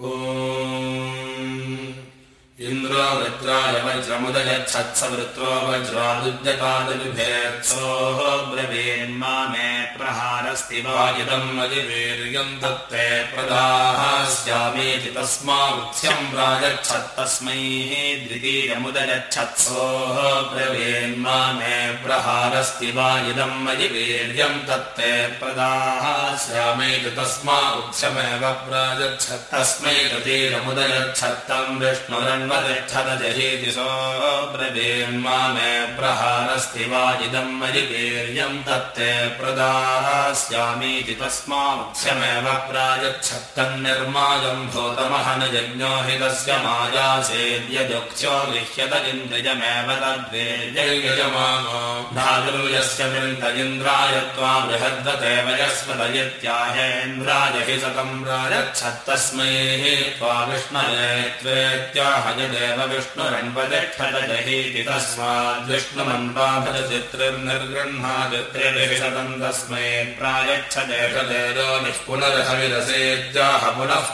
इन्द्रो वृत्राय वज्रमुदयच्छत्स वृत्रो वज्रादुद्यतादुभेत्सोः ब्रवीन्मा मे प्रहारस्ति वायुदम् अधिवीर्यम् दत्ते प्रदास्यामीति तस्मावृत्स्यम् प्रागच्छत्तस्मै द्वितीयमुदयच्छत्सोः ब्रवीन्मा मे प्रहारस्ति वायुदम् अधिवीर्यम् दत्ते प्रदास्यामीति तस्मावृत्स्यमेव प्रागच्छत्तस्मै तृतीयमुदयच्छत्तम् विष्णुरन् तिष्ठदजहीति सो ब्रवीन्मा मे प्रहारस्ति वा इदम् मयिवीर्यम् तत्ते प्रदास्यामीति तस्मामुख्यमेव प्रायच्छत्तन्निर्माजम् भूतमहनयज्ञो हि तस्य मायासेद्यदुक्ष्यो गृह्यत इन्द्रियमेव तद्वेर्ययमानो धातुर्यस्य वृन्द इन्द्राय त्वा बृहद्वते वयस्पतयत्याहेन्द्राय हि सकम् प्रायच्छत्तस्मै त्वा विष्णवे त्वेत्याह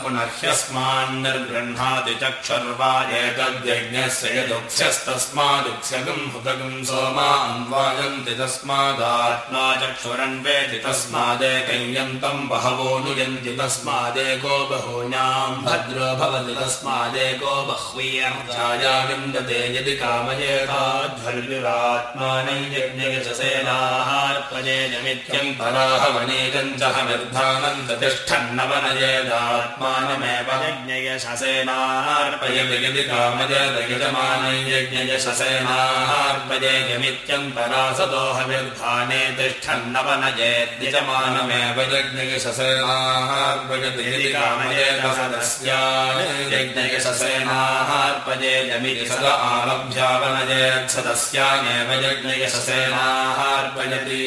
पुनः ह्यस्मान्निर्गृह्णाति चक्षुर्वायेतद्यज्ञस्य यदुक्ष्यस्तस्मादुक्ष्यगम् हुतगम् सोमान्वायन्ति तस्मादात्मा चक्षुरन्वेति तस्मादेकयन्तम् बहवो नुयन्ति तस्मादेको बहूनाम् भद्रो भवति तस्मादेको बह्वीयर्जाया विन्दते यदि कामयेताध्वर्युरात्मानै यज्ञयशसेनाहार्पजेयमित्यम् पराहवनेकम् च हमिर्धानम् प्रतिष्ठन्नवनयेदात्मानमेव यज्ञयशसेनार्पयति यदि कामयेत यजमानै यज्ञयशसेनाहार्पजेयमित्यम् परासदोहविर्धाने तिष्ठन्नवनयेद्यजमानमेव यज्ञयशसेनाहार्पयति यदि कामयेत सदस्या यज्ञयशसेनाहार्पजेयमिति सद आरभ्यावनयेत्सदस्यामेव यज्ञयशसेनाहार्पयति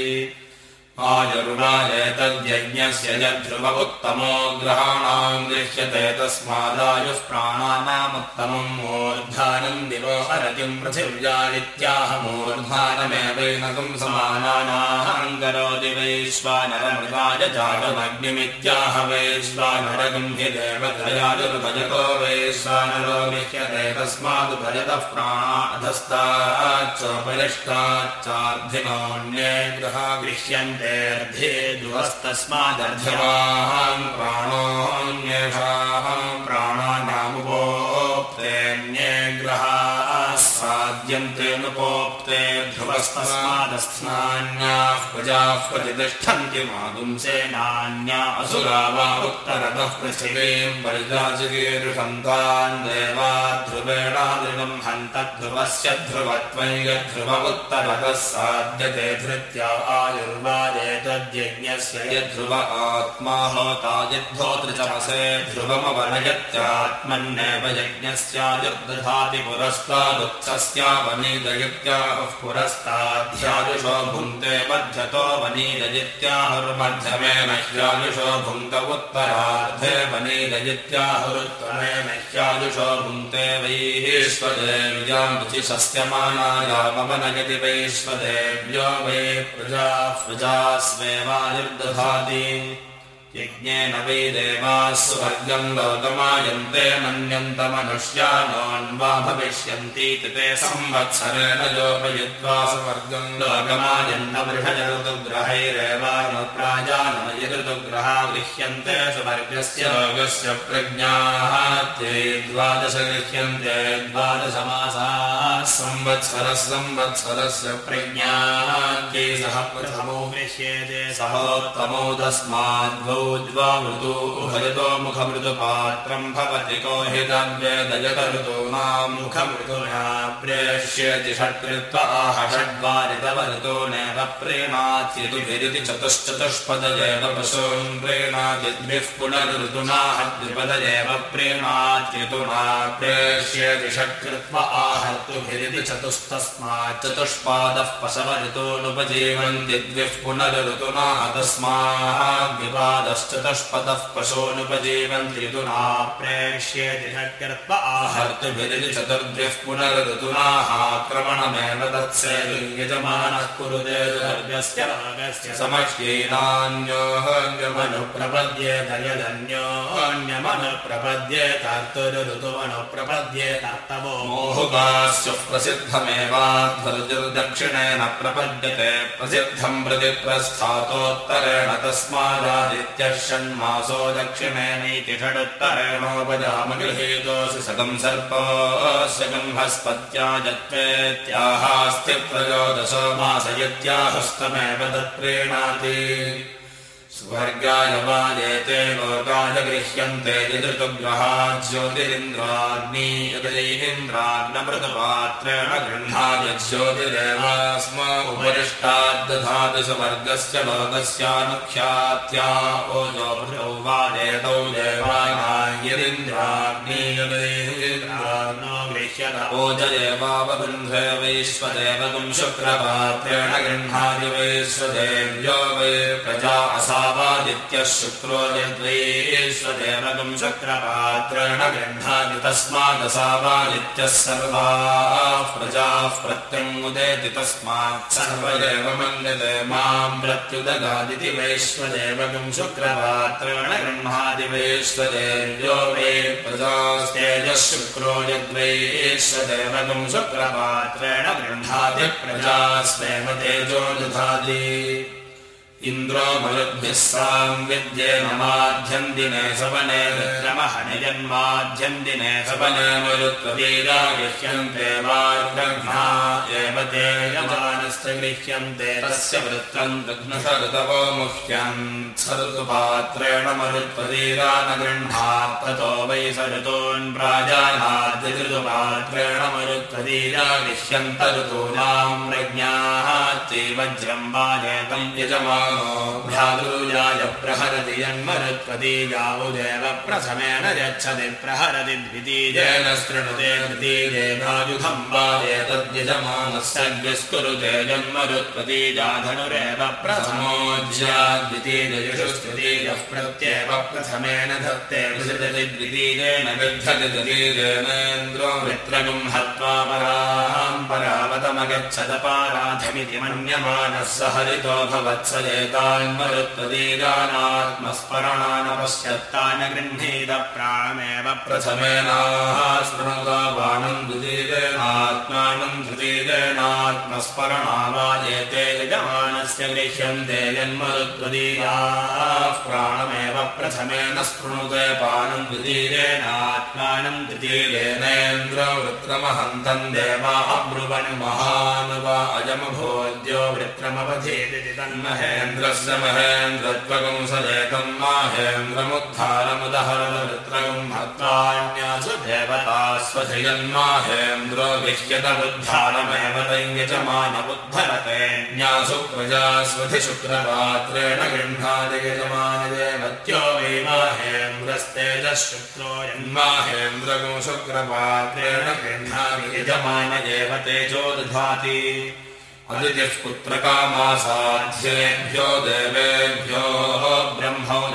आयुर्वाजेतद्यज्ञस्य यद्ध्रुव उत्तमो ग्रहाणाम् दृश्यते तस्मादायुः प्राणानामुत्तमम् मूर्धानम् दिवो हरतिम् पृथिव्यादित्याह मूर्धानमेवैनकम् समानानाहम् करोति वैश्वानरमृगाय जातमग्निमित्याह वैश्वानरगम् हि देवतयाजुर्भजतो वैश्वानरो गृह्यते तस्माद् भजतः ग्रहा गृह्यन्ते र्धे दुवस्तस्मादर्ध्यवाहम् प्राणोऽन्येषाहम् प्राणानामुपोप्तेऽन्ये ग्रहाः साध्यन्तेऽनुपोप्ते ध्रुवस्तस्मादस्नान्याः प्रजाः प्रतितिष्ठन्ति मागुंसेनान्या असुरा वा उत्तरतः पृथिवीम् परिजाचिकीर्षन्तान् देवा ध्रुवेणादृढम् हन्त ध्रुवस्य ध्रुवत्वम् यद्ध्रुव उत्तरतः साध्यते धृत्या आयुर्वादेतद्यज्ञस्य यद्ध्रुव ध्रुवमवनयत्यात्मन्नेव यज्ञस्यायुर्दधाति पुरस्तादुत्सस्यावनीदयित्याहुः पुरस्ताध्यायुषो भुङ्क्ते मध्यतो वनीदयित्याहुर्मध्यमेन ह्यायुषो भुङ्क्त उत्तरार्धे वनीदयित्याहुरुत्तमेन ह्यायुषो भुङ्क्ते वैश्वदेव्याम् रुचिशस्यमानायामवनयति वैश्वदेव्यो वै प्रजाः स्वेवायुर्दधाति यज्ञेन वै देवाः सुवर्गम् लोकमायन्ते मन्यन्तमनुष्यानोऽन्वा भविष्यन्तीति ते संवत्सरेण योपयित्वा सुवर्गम् लोकमायन्न बृहजऋतुग्रहैरेवानुप्राजानमयऋतुग्रहा गृह्यन्ते सुवर्गस्य लोकस्य प्रज्ञाः ते द्वादश गृह्यन्ते द्वादशमासाः संवत्सरः संवत्सरस्य प्रज्ञाः ते सह प्रथमो गृह्येते सहोत्तमो तस्माद्वौ द्वामृतो उभयतो मुखमृदुपात्रम् भवति कोहितव्यदयत ऋतूनाम् मुखमृदुना प्रेष्यति षट्कृत्वा आह षड्वारितव ऋतो नैव प्रेणात्यतुभिरिति चतुश्चतुष्पदयेव पशून् प्रेणातिद्भिः पुनर्ऋतुना द्विपदयेव प्रेणात्यतुना प्रेष्यति षट्कृत्वा आहर्तुभिरिति चतुस्तस्मात् चतुष्पादः पशव ऋतोनुपजीवन्ति द्विः पुनर्ऋतुना तस्माद्विपाद आहर्तुभिरिति चतुर्भ्यः पुनरऋतुनाहाक्रमणमेव तत्से कुरुते रागस्य समक्ष्येनान्योऽन्यमनुप्रपद्ये दयदन्योऽन्यमनुप्रपद्ये कर्तुरुतुमनुप्रपद्ये कर्तवो मोहुकास्य प्रसिद्धमेवाध्वर्जुर्दक्षिणेन प्रपद्यते प्रसिद्धम् प्रति प्रस्थातोत्तरेण तस्मादादित्यः षण्मासो दक्षिणेनीति षडुत्तरेणोपजामगृहीतोऽसि सतम् सर्पस्य गम्भस्पत्या जत्वेत्याहास्ति त्रयोदशो मासयत्याहस्तमेव तत्प्रीणाति स्वर्गाय वाजेते लोकाय गृह्यन्ते यदृतुग्रहा ज्योतिरिन्द्राग्नीन्द्राग्नमृतपात्रेण गृह्णाय ज्योतिरेवास्म उपरिष्टाद्दधातु स्वर्गस्य लोकस्यानुख्यात्या ओजो भृतौ वाजेतौ ओजयेवावबन्धे वैश्वदेवगुं शुक्रपात्रेण गृह्णाय वैश्वदेव्यो वै प्रजा असावादित्यः शुक्रो यद्वैश्वदेवगम् शुक्रपात्रेण गृह्णाति तस्मादसावादित्यः सर्वाः प्रजाः प्रत्यङ्मुदेति तस्मात् सर्व एव मन्यते माम् प्रत्युदगादिति वैश्वदेवगम् शुक्रपात्रेण गृह्णाति वैश्वदेव्यो वै प्रजास्तेजः शुक्रो यद्वैश्वदेवगम् शुक्रपात्रेण गृह्णाति प्रजास्वेव तेजो दधाति इन्द्रो मरुद्भिः साम् विद्ये नमाध्यम् दिने सवने विक्रमः निजन्माध्यम् दिने सवने मरुत्वतीरा गृह्यन्ते वार्गघ्ना एव ते यमानस्य गृह्यन्ते तस्य वृत्तम् दघ्नशऋतवो मुह्यम् सऋतुपात्रेण मरुत्वतीरा न गृह्णात् ततो वै सऋतून् प्राजानाद्यऋतुपात्रेण मरुत्वतीरा गृह्यन्त ऋतूनाम् प्रज्ञाः ते वज्रम् वाजेतम् यजमानो भ्यादुरुजाय प्रहरति जन्मरुत्वतीजावुदेव प्रथमेन यच्छति प्रहरति द्वितीयेन द्वितीयजुषुस्त्वितीयः प्रत्येव प्रथमेन धत्ते विसृजति द्वितीयेन विद्धति द्वितीयेनेन्द्रो मित्रगुम् हत्वा पराम् परावतमगच्छत पाराधमिति स हरितो एतान्मरुत्वदीरानात्मस्मरणानपश्यत्तान गृह्णीत प्राणमेव प्रथमेनाः स्मृणुता बाणम् द्वितीयेनात्मानम् तृतीयेनात्मस्मरणावाजेते यजमानस्य गृह्यन्ते जन्मरुत्वदीयाः प्राणमेव प्रथमेन स्पृणुते पानम् द्वितीयेनात्मानम् तृतीयेनेन्द्रवृत्रमहन्तम् देवा अब्रुवन् महानुव अजमभोज्यो वृत्रमवधेति तन्महेन्द्रस्य महेन्द्रत्वगम् सदेकम् हत्वान्यासु देवतास्वधियन्माहेन्द्रो विह्यत बुद्धारमेव तैयजमानमुद्धरते न्यासु प्रजास्वधि शुक्रपात्रेण गृह्णाति यजमानदेवत्यो वै माहेन्द्रस्तेजः शुक्रो यन्माहेन्द्रगो शुक्रपात्रेण गृह्णाति यजमानदेव तेजो दधाति। पुत्रकामासाध्येभ्यो देवेभ्यो ब्रह्मो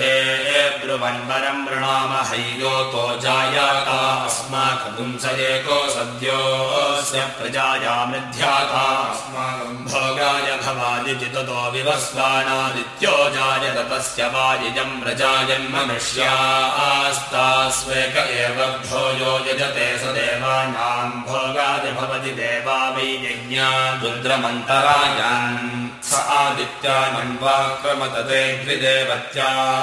ते ब्रुवन्वरम् वृणाम हैयोतो जायाता अस्माकं स एको सद्योऽस्य प्रजाया मृध्याता अस्माकम् भोगाय भवादिति ततो विवस्वानादित्यो जायत तस्य वायिजम् प्रजायन्मनुष्यास्तास्वेक एव भो यो यजते स देवानाम् भोगाय भवति देवा वै यज्ञा रुद्रमन्तरायान्। स आदित्यानन्वाक्रमतते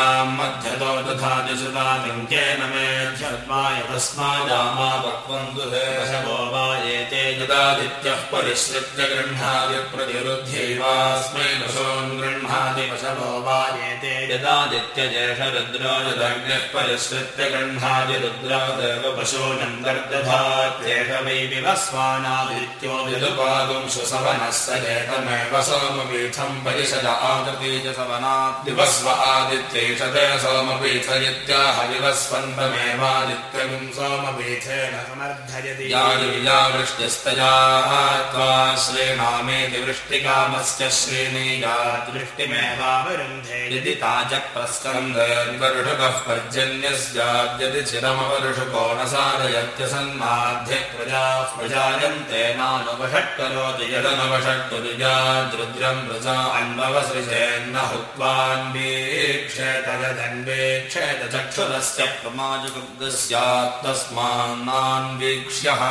पशूनाम् मध्यतो मेध्यत्वाय तस्मादामा पक्वम् दुहे पशवो वा एते यदादित्यः परिश्रित्य गृह्णाति प्रतिरुध्यैवास्मै पशून् गृह्णाति पशवो वा एते यदादित्यजेष रुद्रो यदग्निः परिश्रित्य गृह्णाति रुद्रादेव पशूनम् गर्दधात्येष वै विवस्वानादित्यो विदुपागुंशु सवनः स एतमेव सोमपीठम् परिषद आदति च सवनात् दिवस्व आदित्यैष ते सोमपीठ इत्याह विवस्वन्तमेवादित्यगुम् सोमपीठेन समर्थयति। यायुया वृष्टिस्तया त्वा श्रीणामेति वृष्टिकामस्य श्रेणीया दृष्टिमेवावरुन्धे यदि ताजप्रस्कन्धर्षुकः पर्जन्यस्याद्यदि चिरमवर्षुको न साधयत्यसन्नाध्ये प्रजाः प्रजायन्ते नानुपषट्करोति यदनुपषट्कुर्याद्रुद्रम् प्रजा अन्ववसृजेन्न हुत्वान्वीक्षेत यदन्वीक्षेत चक्षुरस्य प्रमाजुगुग् स्यात् तस्मान्नान्वीक्ष्यः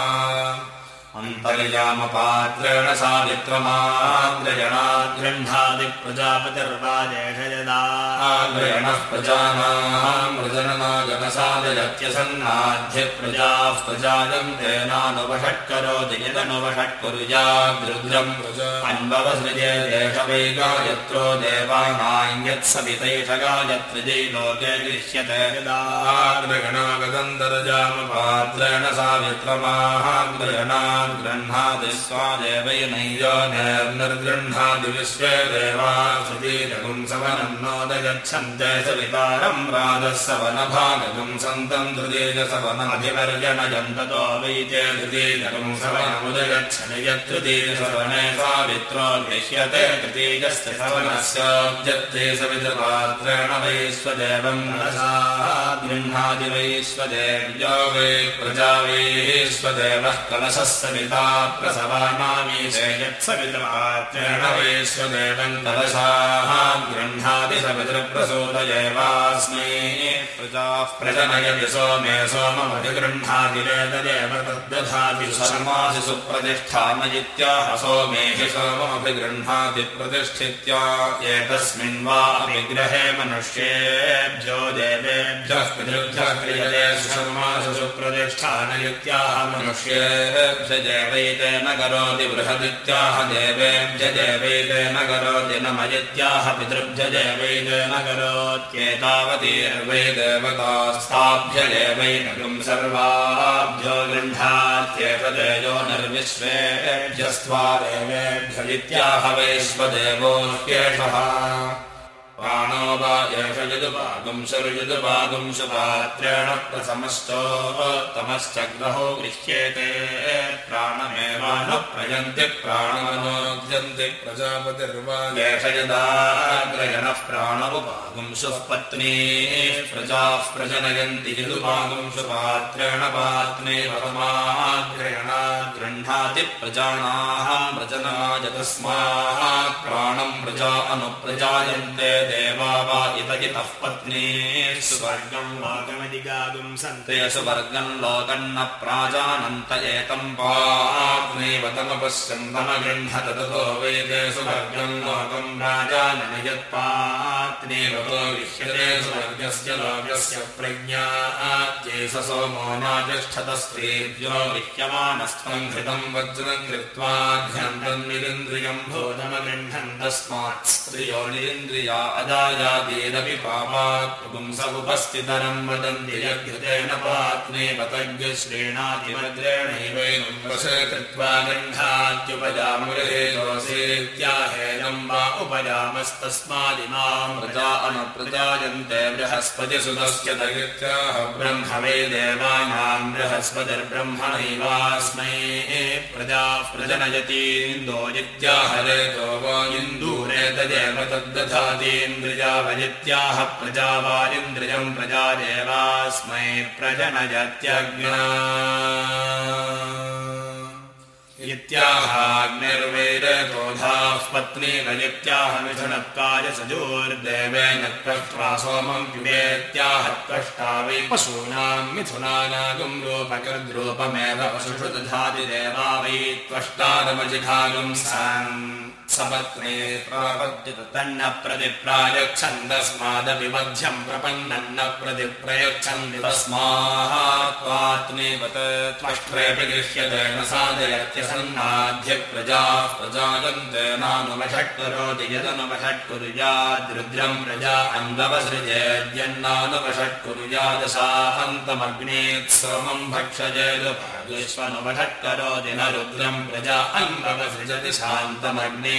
अन्तर्यामपात्रेण सावित्रमाग्रयणात् गृह्णादि प्रजापतिर्वाजेष यदा आग्रयणः प्रजानाम् मृजननागनसादयत्यसन्नाध्य प्रजाः प्रजायन्ते नानुपषट्करोति यदनुपषट्कुर्याद्रुद्रम् अन्ववसृजे देश वै गायत्रो देवानाम् यत्सवितैष गायत्रिजै लोके दृश्यते यदा आग्रगणागदन्तर्जामपात्रेण सावित्रमाग्रयणात् गृह्णाति स्वादेवैनैयो निर्गृह्णाति विश्वे देवा सुदीरगुम् सवनम् नोदगच्छन्ते सवितारम् राजः सवनभागगुम् सन्तम् तृतीयसवनमधिवर्जनयन्ततो वैते तृतीयगुम् सवनमुदगच्छन् यत्तृतीयसवने सावित्रो गृह्यते तृतीयस्य सवनस्योद्यत्ते सवितपात्रेण वै स्वदेवम् मनसा गृह्णाति वै प्रजा वै स्वदेवः कलशः सविता वै स्वदेवम् कलशाः गृह्णाति सवितृप्रसूतयेवास्मै प्रजाः प्रजनयति सोमे सोममधिगृह्णाति वेददेव तद्दधाति शर्मासि सुप्रतिष्ठामयित्याह सोमेहि सोममभिगृह्णाति प्रतिष्ठित्या एतस्मिन् वा विग्रहे मनुष्येभ्यो देवेभ्यः पितृभ्यः क्रियते शर्मासु सुप्रतिष्ठानयुत्याह मनुष्येभ्य देवैते न करोति बृहदित्याह देवेभ्य देवैते न करोति न मयित्याह पितृभ्य देवैते न करोत्येतावतीर्वै देवतास्ताभ्य देवैनगुम् सर्वाभ्यो गृह्णात्येतदेयो निर्विश्वेभ्यस्त्वा देवेभ्य इत्याह वैश्वदेवोऽप्येषः प्राणो वा एष यदुपागुंशरुयदुपागुंशपात्रेण प्रथमश्चोत्तमश्च ग्रहो गृह्येते प्राणमेवा न प्रयन्ति प्राणमनोद्यन्ति प्रजापतिर्वा एष यदाग्रयणः प्राणमुपागुंशुः पत्नी प्रजाः प्रजनयन्ति यदुपागुंशपात्रेण पात्ने प्रथमाग्रयणा गृह्णाति प्रजानाः प्रजनाय तस्मात् प्राणम् प्रजा अनुप्रजायन्ते देवा वा इत इतः पत्नी सुवर्गम् वागमदिगागुम् सन्ते। ते सुवर्गम् लोकम् न प्राजानन्त एतम् पाग्नेव तमपश्यन्तमगृह्णत ततो वेदे सुवर्गम् लोकम् राजानन यत्पात्नेव तो विह्यते सुवर्गस्य लोकस्य प्रज्ञा। आद्ये स सोमो नातिष्ठत स्त्रीभ्यो विह्यमानस्त्वम् घृतम् वज्रम् कृत्वा ध्यान्तम् निरिन्द्रियम् भूतमगृह्णन् तस्मात् स्त्रियो निरिन्द्रिया वदन्ति यद्युतेन पात्नेव तज्ञ श्रेणातिभद्रेणैवैनं वसे कृत्वा दोषेत्याहेनं वा उपजामस्तस्मादिमाम् प्रजा अनुप्रजायन्ते बृहस्पतिसुतस्य दैत्याः ब्रह्म वै देवानाम् बृहस्पतिर्ब्रह्मणैवास्मै प्रजा वा इन्दूरे तदेव तद्दधातीन्द्रिया वयित्याह प्रजा वा इन्द्रियम् प्रजा देवास्मै प्रजनयत्यज्ञा इत्याहाग्निर्वेदोधाः पत्नी गयत्याह मिथुनत्वाय सजोर्देवेन त्वष्ट्वा सोमम् पिबेत्याह त्वष्टा वै पशूनाम् मिथुनानागम् रूपकृद्रूपमेव पशुषु दधाति देवा वै त्वष्टारमजिघागम् साम् सपत्ने तन्न प्रतिप्रायच्छन्दस्मादपि मध्यम् प्रपन्नन्न प्रतिप्रयच्छन्ति तस्मात्त्वात्मेव त्वष्ट्रेऽपि गृह्यते न साधयत्यसन्नाद्य प्रजाः प्रजायन्ते नानुवषट्करोति यदनुवषट्कुर्याद्रुद्रम् प्रजा अन्वपसृजेद्यन्नानुवषट्कुर्यादसाहन्तमग्नेत् सोमम् भक्षजेदुपविश्वनुवषट्करोति न रुद्रम् प्रजा अन्वपसृजति शान्तमग्ने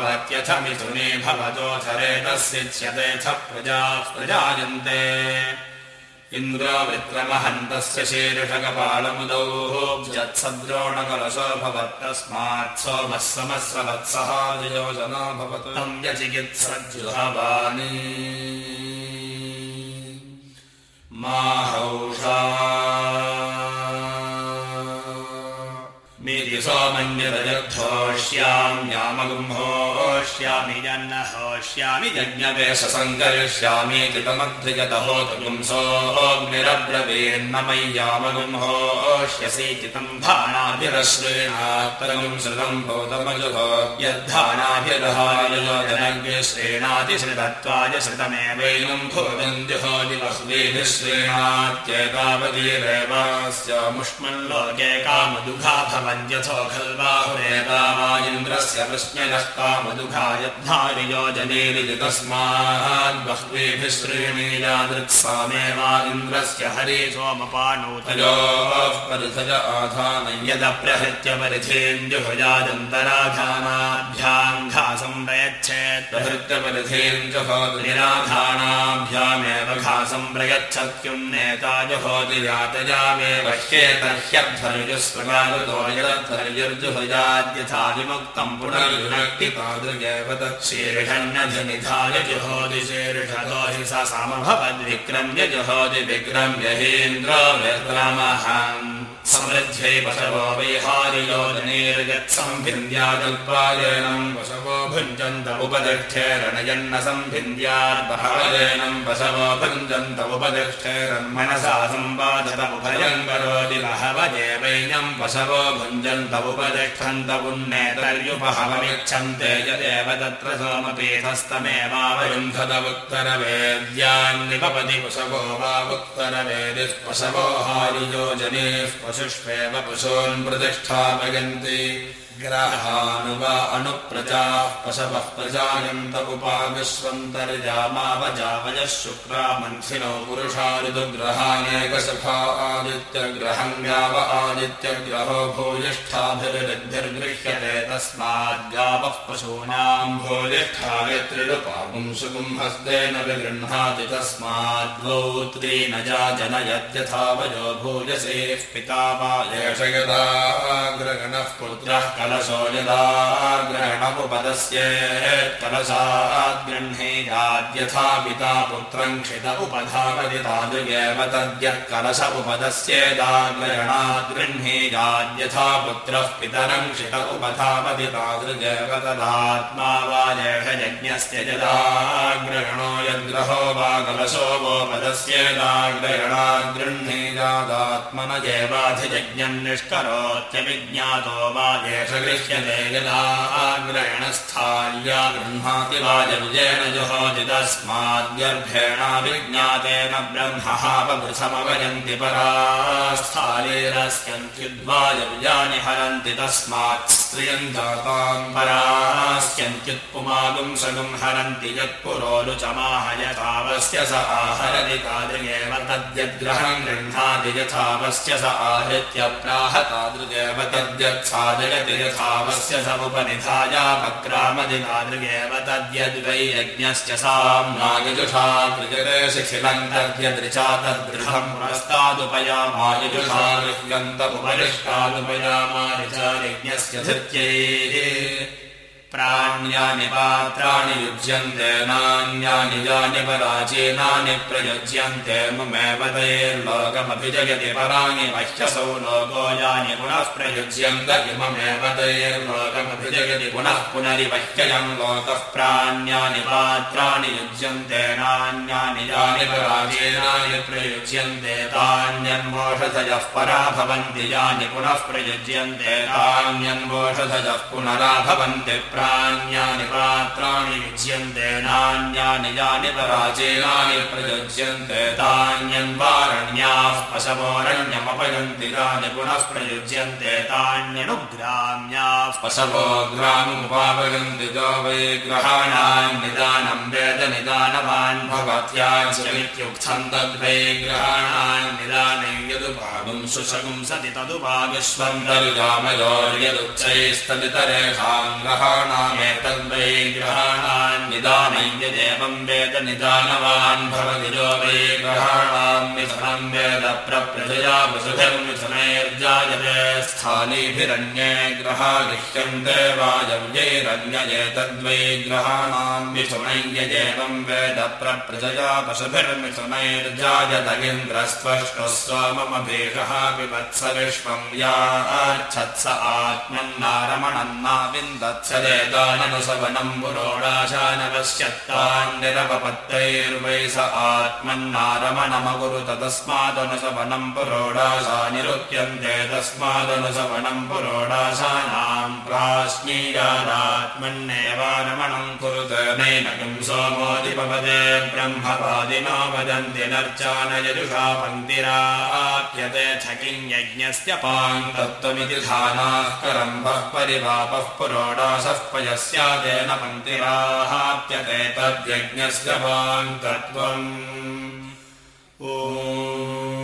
भवत्यथ मिथुने भवतोऽथरेतस्यच्यतेऽथ प्रजाः प्रजायन्ते। इन्द्रावृत्रमहन्तस्य शीर्षकपालमुदौ जत्सद्रोणकलशो भवत्तस्मात् सोमः समस्रवत्सः योजना भवतु। व्यचिकित्सज्जुहवानि यज्ञवेशसङ्करिष्यामि चितमध्रिजतहोतपुंसोऽग्निरब्रवीन्नमय्यामगुम्होष्यसि चितम् भाणाभिरश्रेणात्तरगुं श्रुतम् यद्धानाभिरहायोजनज्ञ श्रेणातिश्रितत्वाय श्रुतमेवैनम् बह्वीभिः श्रेणात्येतावतीरेवास्यामुष्मल्लोके कामदुघा भवन्त्यथो खल्वाहुरेता वा इन्द्रस्य श्रेणीयादृक्सामेवा इन्द्रस्य हरे सोमपाणौतयोः परिधज आधानं यदप्रहृत्य परिधेन्द्युभुजादन्तराधानाभ्याम् घासं प्रयच्छेत् प्रहृत्य परिधेन्द्युहोतिराधानाभ्यामेव घासं प्रयच्छत्युम् नेता जुहोति यातयामेव ह्येतर्ह्यध्वनुजुस्वगागतो यदध्वर्युर्जुहुजाद्यथा विमुक्तम् पुनर्विनक्ति तादृगेव तच्छीर्षन्नधिनिधाय जुहोति शीर्षतो हि स समभवद्विक्रम्य जुहोति विक्रम्य हेन्द्रो विक्रमहम् समृद्ध्यै पशवो वैहारियोजनेर्यत्सम्भिन्द्यादल्पायनम् पशवो भुञ्जन्त उपदिष्ठेरणयन्न सम्भिन्द्याद्बहवयनम् पशवो भुञ्जन्त उपदिष्ठेरन्मनसा सम्बाधत उभयम् करोति बहवदेवैनम् पशवो भुञ्जन्त उपदिष्ठन्त पुण्येतर्युपहवमिच्छन्ते यदेव तत्र सोमपीठस्तमेवावरुन्धत उत्तरवेद्यान्निपपति पशवो वा उत्तरवेदिः पशवो हारियोजनेः पशुष्वेव पशून् प्रतिष्ठापयन्ति अनुप्रजाः पशवः प्रजायन्त उपाविश्वन्तर्जामावजावयः शुक्रा मन्थिनो पुरुषा ऋतुग्रहानेकसखा आदित्यग्रहम् गाव आदित्यग्रहो भूयिष्ठाभिर्गृह्यते तस्माद्गावः पशूनाम् भूयिष्ठावित्रिरुपापुंसुकुम् हस्तेन विगृह्णाति तस्माद्वौ त्रीन जा जनयद्यथा वयो भूयसेः पिता पुत्रः कलशो यदा ग्रहणमुपदस्य कलशाद्गृह्णे याद्यथा पिता पुत्रम् क्षित उपधावति तादृगेव तद्यत् कलश उपदस्येदाग्रहणाद् गृह्णे याद्यथा पुत्रः पितरम् क्षित उपधावति तादृगेव तदात्मा वा यज्ञस्य यदा यद्ग्रहो वा कलशो गोपदस्येदाग्रहणाद् गृह्णे यादात्मन एवाधिजज्ञम् निष्करोत्यभिज्ञातो वा एष गृह्यते यदा ग्रहणस्थाल्या गृह्णाति वायविजयेन जुहोति तस्माद्गर्भेणाभिज्ञातेन हरन्ति तस्मात् स्त्रियम् जाताम् परास्यन्त्युत्पुमागुम् सगुम् हरन्ति यत्पुरोरुचमाहयथावस्य स आहरति तादृगेव तद्यद्ग्रहम् गृह्णाति यथावस्य स आहृत्य प्राह तादृगेव तद्यत्साधयति यथावस्य समुपनिधायापक्रामदि तादृगेव तद्यद्वै यज्ञस्य साम्नायजुषा कृजते शिखिलम् तद्यदृचा तद्गृहम् पुरस्तादुपयामायजुषा यज्ञस्य धृत्यैः प्राण्यानि पात्राणि युज्यन्ते नान्यानि यानि पराचीनानि प्रयुज्यन्ते। ममेव तैर्लोकमभिजयति पराणि वह्यसौ लोको यानि पुनः प्रयुज्यन्त। इममेव तैर्लोकमभिजयति पुनः पुनरिवह्ययम् लोकः प्राण्यानि पात्राणि युज्यन्ते नान्यानि यानि पराचीनानि प्रयुज्यन्ते। तान्यन्मोषधयः परा भवन्ति यानि पुनः प्रयुज्यन्ते। तान्यन्मोषधयः पुनरा भवन्ति प्राण्यानि पात्राणि युज्यन्ते नान्यानि यानि पराचीनानि प्रयुज्यन्ते तान्यन्वारण्याः पशवोरण्यमपयन्ति तानि पुनः प्रयुज्यन्ते तान्यनुग्राम्याः पशवो ग्राममुपापयन्ति जो वै ग्रहाणाम् निदानम् वेद निदानवान् ग्रहाणाम् निदाने यदुभागुम् सुषगुम् सति तदुभागस्वन्तरुजामयोर्यदुच्चैस्तदितरेषाम् ग्रहाणाम् नामेतद्वै ग्रहाणाम् निदानम् यदेवम् वेद निदानवान् भवति जो वै ग्रहाणाम् मिथुनम् वेद प्रप्रजया वसुभिर्मिथुनैर्जायते स्थानीभिरन्ये ग्रहा गृह्यन्ते वायव्यैरन्यजेतद्वै ग्रहाणाम् मिथुनम् यदेवम् वेद पशुभिर्मिथुनैर्जायत इन्द्रस्त्वष्टः सोममभेषः पिबत्स विश्वम् या आच्छत्स आत्मन्नारमणन्नाविन्दत्सदे नुसवनम् पुरोडाशानवश्यत्तान्निरपपत्तैर्वै स आत्मन्नारमणमकुरुत तस्मादनुसवनम् पुरोडाशा नैनकम् सोमोदिपवदे ब्रह्मवादिनो वदन्ति नर्चानयजुषा पङ्क्तिराप्यते यज्ञस्य पान्तत्वमिति धानाः करम्बः परिवापः पुरोडाशः पयस्यादेन पङ्क्तिराहाप्यते तद्यज्ञस्य पान्तत्वम् ओ